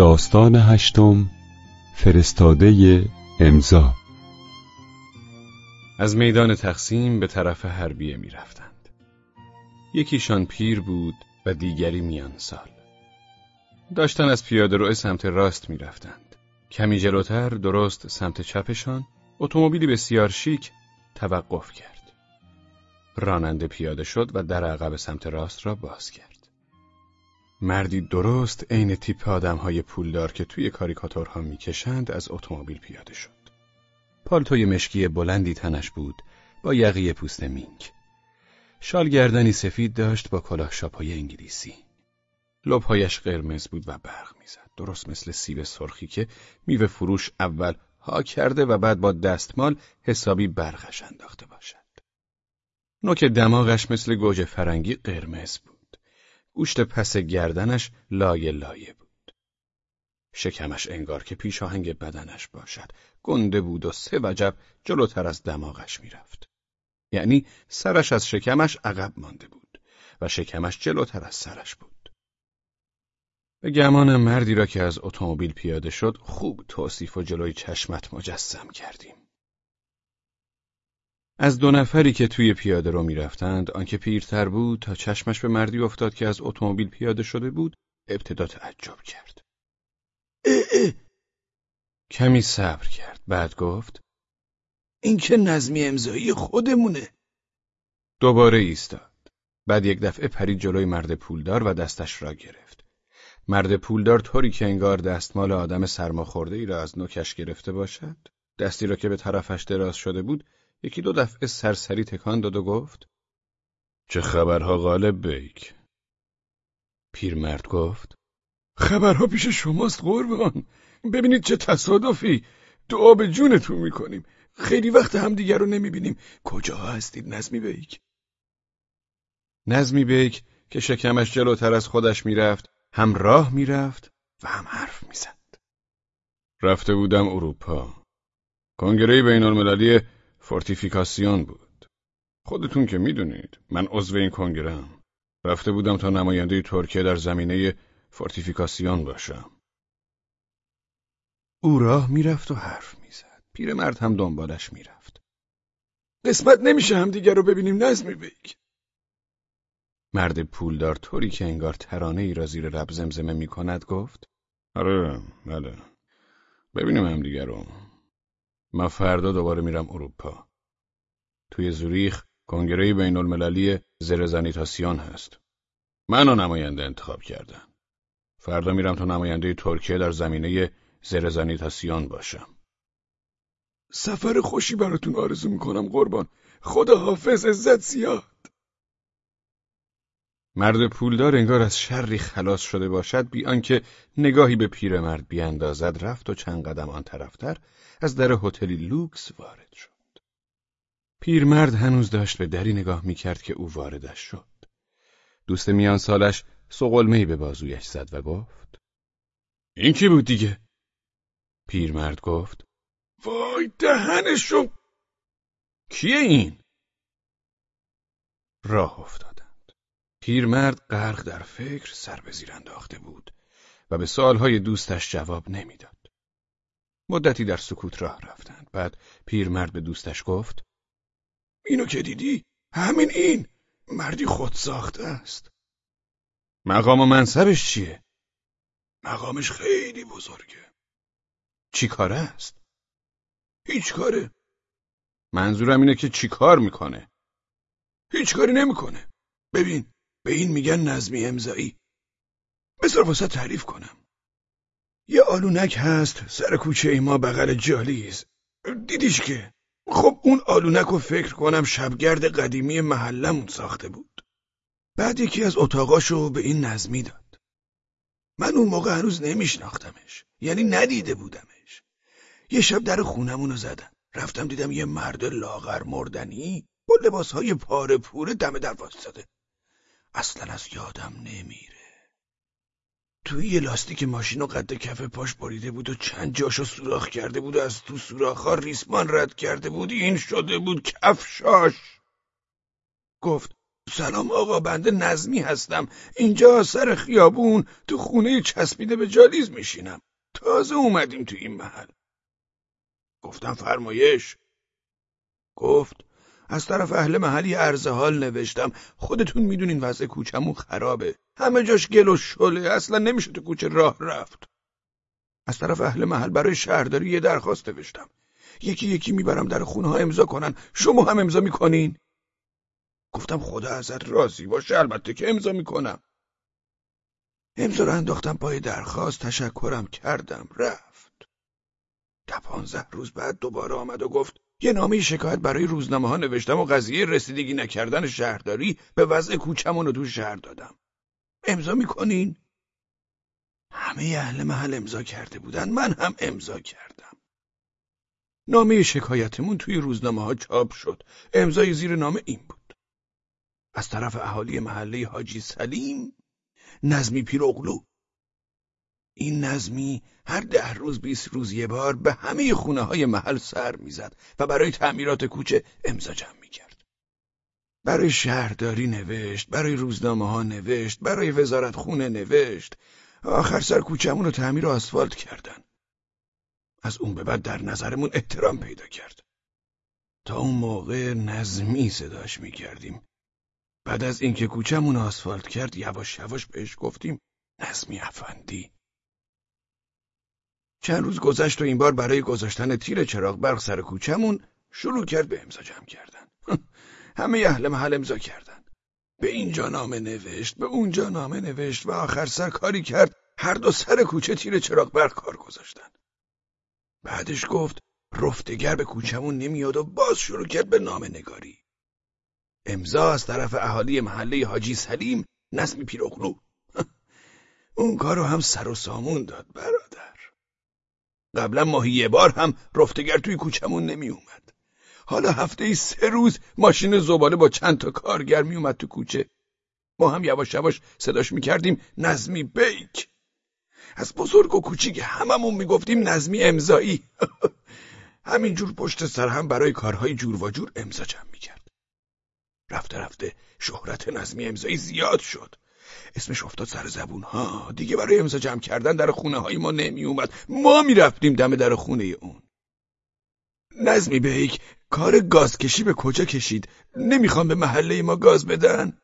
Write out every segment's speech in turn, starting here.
داستان هشتم فرستاده امضا از میدان تقسیم به طرف حربیه می رفتند. یکیشان پیر بود و دیگری میان سال. داشتن از پیاده رو سمت راست می رفتند. کمی جلوتر درست سمت چپشان اتومبیلی بسیار شیک توقف کرد. راننده پیاده شد و در عقب سمت راست را باز کرد. مردی درست عین تیپ آدمهای پولدار که توی کاریکاتورها می‌کشند از اتومبیل پیاده شد. پالتوی مشکی بلندی تنش بود با یقی پوست مینک. شال گردنی سفید داشت با کلاه شاپای انگلیسی. لبهایش قرمز بود و برق می‌زد. درست مثل سیب سرخی که میوه فروش اول ها کرده و بعد با دستمال حسابی برقش انداخته باشد. نوک دماغش مثل گوجه فرنگی قرمز بود. گوشت پس گردنش لایه لایه بود. شکمش انگار که پیشاهنگ بدنش باشد. گنده بود و سه وجب جلوتر از دماغش می‌رفت. یعنی سرش از شکمش عقب مانده بود و شکمش جلوتر از سرش بود. به گمان مردی را که از اتومبیل پیاده شد خوب توصیف و جلوی چشمت مجسم کردیم. از دو نفری که توی پیاده رو می‌رفتند آنکه پیرتر بود تا چشمش به مردی افتاد که از اتومبیل پیاده شده بود ابتدا تعجب کرد. اه اه. کمی صبر کرد بعد گفت این که نظمی امضایی خودمونه. دوباره ایستاد. بعد یک دفعه پرید جلوی مرد پولدار و دستش را گرفت. مرد پولدار طوری که انگار دستمال آدم سرماخورده ای را از نوکش گرفته باشد دستی را که به طرفش دراز شده بود یکی دو دفعه سرسری تکان داد و گفت چه خبرها غالب بیک؟ پیرمرد گفت خبرها پیش شماست قربان. ببینید چه تصادفی. دعا به جونتون می‌کنیم. خیلی وقت همدیگر رو نمی‌بینیم. کجا هستید نظمی بیک؟ نظمی بیک که شکمش جلوتر از خودش می‌رفت هم راه می‌رفت و هم حرف می‌زد. رفته بودم اروپا. کنگره بین المللی fortification بود. خودتون که می‌دونید من عضو این کنگرم. رفته بودم تا نماینده ترکیه در زمینه fortification باشم. او راه می‌رفت و حرف می‌زد. پیرمرد هم دنبالش می‌رفت. قسمت نمیشه هم دیگر رو ببینیم نظمی بیک. مرد پولدار طوری که انگار ترانه ای را زیر لب زمزمه می کند گفت آره بله ببینیم هم دیگر رو من فردا دوباره میرم اروپا. توی زوریخ کنگره بین المللی زرزانیتاسیون هست. منو نماینده انتخاب کردن. فردا میرم تا نماینده ترکیه در زمینه زرزانیتاسیون باشم. سفر خوشی براتون آرزو می‌کنم قربان. خدا حافظ عزت زیاد. مرد پولدار انگار از شری خلاص شده باشد بی آنکه نگاهی به پیرمرد بیاندازد رفت و چند قدم آن طرفتر از در هتلی لوکس وارد شد. پیرمرد هنوز داشت به دری نگاه می‌کرد که او واردش شد. دوست میان سالش سقلمهی به بازویش زد و گفت این کی بود دیگه؟ پیرمرد گفت وای دهنشو کیه این؟ راه افتادند. پیرمرد غرق در فکر سر به زیر انداخته بود و به سوالهای دوستش جواب نمی‌داد. مدتی در سکوت راه رفتند بعد پیرمرد به دوستش گفت اینو که دیدی همین این مردی خود ساخته است مقام و منصبش چیه؟ مقامش خیلی بزرگه چی کاره است؟ هیچ کاره منظورم اینه که چی کار می‌کنه؟ هیچ کاری نمی‌کنه ببین به این میگن نظمی امضایی. بذار واسه تعریف کنم. یه آلونک هست سر کوچه ای ما بغل جالیز دیدیش که؟ خب اون آلونک رو فکر کنم شبگرد قدیمی محلمون ساخته بود. بعد یکی از اتاقاشو به این نظمی داد. من اون موقع هنوز نمیشناختمش. یعنی ندیده بودمش. یه شب در خونمونو زدم. رفتم دیدم یه مرد لاغر مردنی با لباسهای پاره پوره دم در واسطه. اصلا از یادم نمیره. توی یه لاستیک ماشین و قد کف پاش بریده بود و چند جاشو سوراخ کرده بود و از تو سوراخ‌ها ریسمان رد کرده بود این شده بود کفشاش. گفت سلام آقا بنده نظمی هستم. اینجا سر خیابون تو خونه چسبیده به جالیز میشینم. تازه اومدیم تو این محل. گفتم فرمایش. گفت از طرف اهل محلی عرض حال نوشتم. خودتون می‌دونین وضع کوچمون خرابه. همه جاش گل و شله اصلا نمیشه تو کوچه راه رفت. از طرف اهل محل برای شهرداری یه درخواست نوشتم. یکی یکی می‌برم در خونه ها امضا کنن. شما هم امضا می‌کنین؟ گفتم خدا ازت راضی باشه البته که امضا می‌کنم. امضا رو انداختم پای درخواست تشکرم کردم رفت. ده پانزده روز بعد دوباره آمد و گفت یه نامه شکایت برای روزنامه ها نوشتم و قضیه رسیدگی نکردن شهرداری به وضع کوچمون رو تو شهر دادم. امضا می‌کنین؟ همه اهل محل امضا کرده بودن من هم امضا کردم. نامه شکایتمون توی روزنامه ها چاپ شد. امضای زیر نامه این بود. از طرف اهالی محله حاجی سلیم نظمی پیروغلو این نظمی هر ده روز بیست روز یه بار به همه خونه های محل سر می‌زد و برای تعمیرات کوچه امضا جمع می‌کرد. برای شهرداری نوشت، برای روزنامه ها نوشت، برای وزارت خونه نوشت. آخر سر کوچمون رو تعمیر و آسفالت کردن. از اون به بعد در نظرمون احترام پیدا کرد. تا اون موقع نظمی صداش می‌کردیم. بعد از اینکه کوچمون آسفالت کرد یواش یواش بهش گفتیم نظمی افندی. چند روز گذشت و این بار برای گذاشتن تیر چراغ برق سر کوچمون شروع کرد به امضا جمع کردن. همه اهل محل امضا کردن. به اینجا نامه نوشت، به اونجا نامه نوشت و آخر سر کاری کرد هر دو سر کوچه تیر چراغ برق کار گذاشتن. بعدش گفت رفتگر به کوچمون نمیاد و باز شروع کرد به نامه نگاری. امضا از طرف اهالی محله حاجی سلیم نسمی پیروغلو. اون کارو هم سر و سامون داد برادر. قبلا ماهی یه بار هم رفتگر توی کوچمون نمی اومد. حالا هفته ای سه روز ماشین زباله با چند تا کارگر می اومد تو کوچه. ما هم یواش یواش صداش می کردیم نظمی بیک. از بزرگ و کوچیک هممون می گفتیم نظمی امضایی. همینجور پشت سر هم برای کارهای جور و جور امضا جمع می کرد. رفته رفته شهرت نظمی امضایی زیاد شد. اسمش افتاد سر زبون. ها دیگه برای امضا جمع کردن در خونه های ما نمی اومد ما می‌رفتیم دم در خونه اون. نظمی بیک کار گازکشی به کجا کشید؟ نمی‌خوام به محله ما گاز بدن.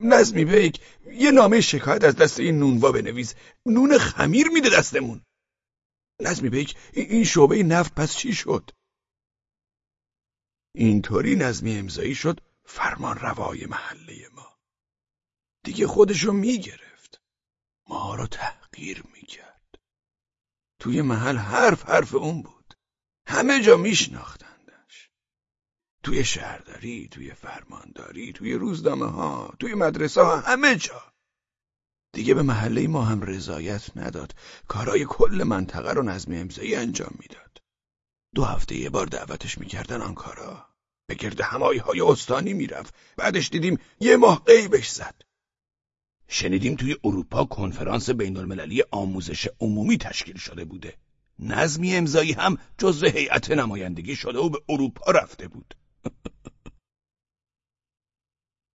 نظمی بیک یه نامه شکایت از دست این نونوا بنویس. نون خمیر میده دستمون. نظمی بیک این شعبه نفت پس چی شد؟ اینطوری نظمی امضایی شد فرمان روای محله ما. دیگه خودشو می‌گرفت. ما رو تحقیر می‌کرد. توی محل حرف حرف اون بود. همه جا میشناختندش. توی شهرداری توی فرمانداری توی روزنامه ها توی مدرسه ها همه جا. دیگه به محله ما هم رضایت نداد. کارای کل منطقه رو نظم امضایی انجام می‌داد. دو هفته یه بار دعوتش می‌کردن آن کارا به گرد همایی های استانی می‌رفت. بعدش دیدیم یه ماه قیبش زد. شنیدیم توی اروپا کنفرانس بین المللی آموزش عمومی تشکیل شده بوده. نظمی امضایی هم جزو هیئت نمایندگی شده و به اروپا رفته بود.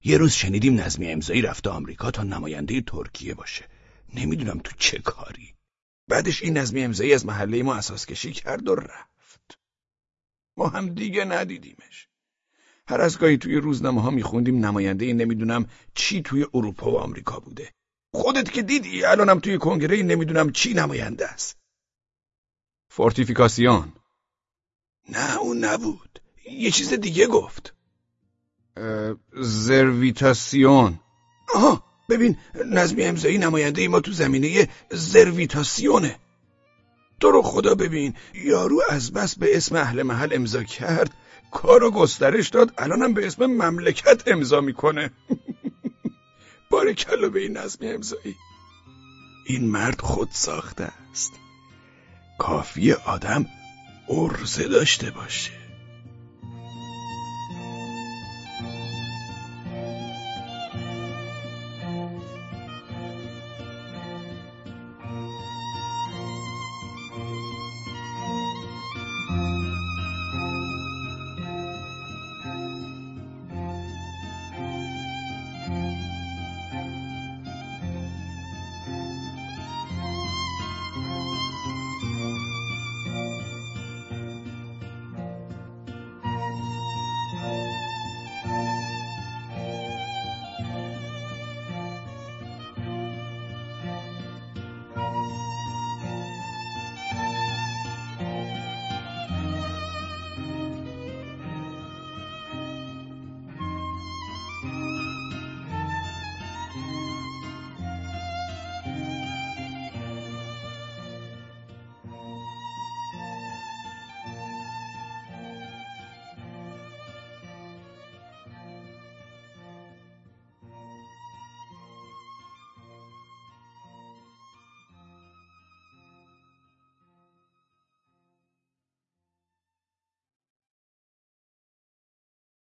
یه روز شنیدیم نظمی امضایی رفته آمریکا تا نماینده ترکیه باشه. نمی‌دونم تو چه کاری. بعدش این نظمی امضایی از محله ما اساس کشی کرد و رفت. ما هم دیگه ندیدیمش. هر از گاهی توی روزنامه ها میخوندیم نماینده نمی‌دونم چی توی اروپا و آمریکا بوده. خودت که دیدی الانم توی کنگره نمی‌دونم چی نماینده است. فورتیفیکاسیون. نه اون نبود. یه چیز دیگه گفت. زرویتاسیون. آها ببین نظمی امضایی نماینده ما تو زمینه زرویتاسیونه. تو رو خدا ببین یارو از بس به اسم اهل محل امضا کرد کارو گسترش داد الانم به اسم مملکت امضا می‌کنه. بارکلا به این نظم امضایی. این مرد خود ساخته است. کافی آدم ارزه داشته باشه.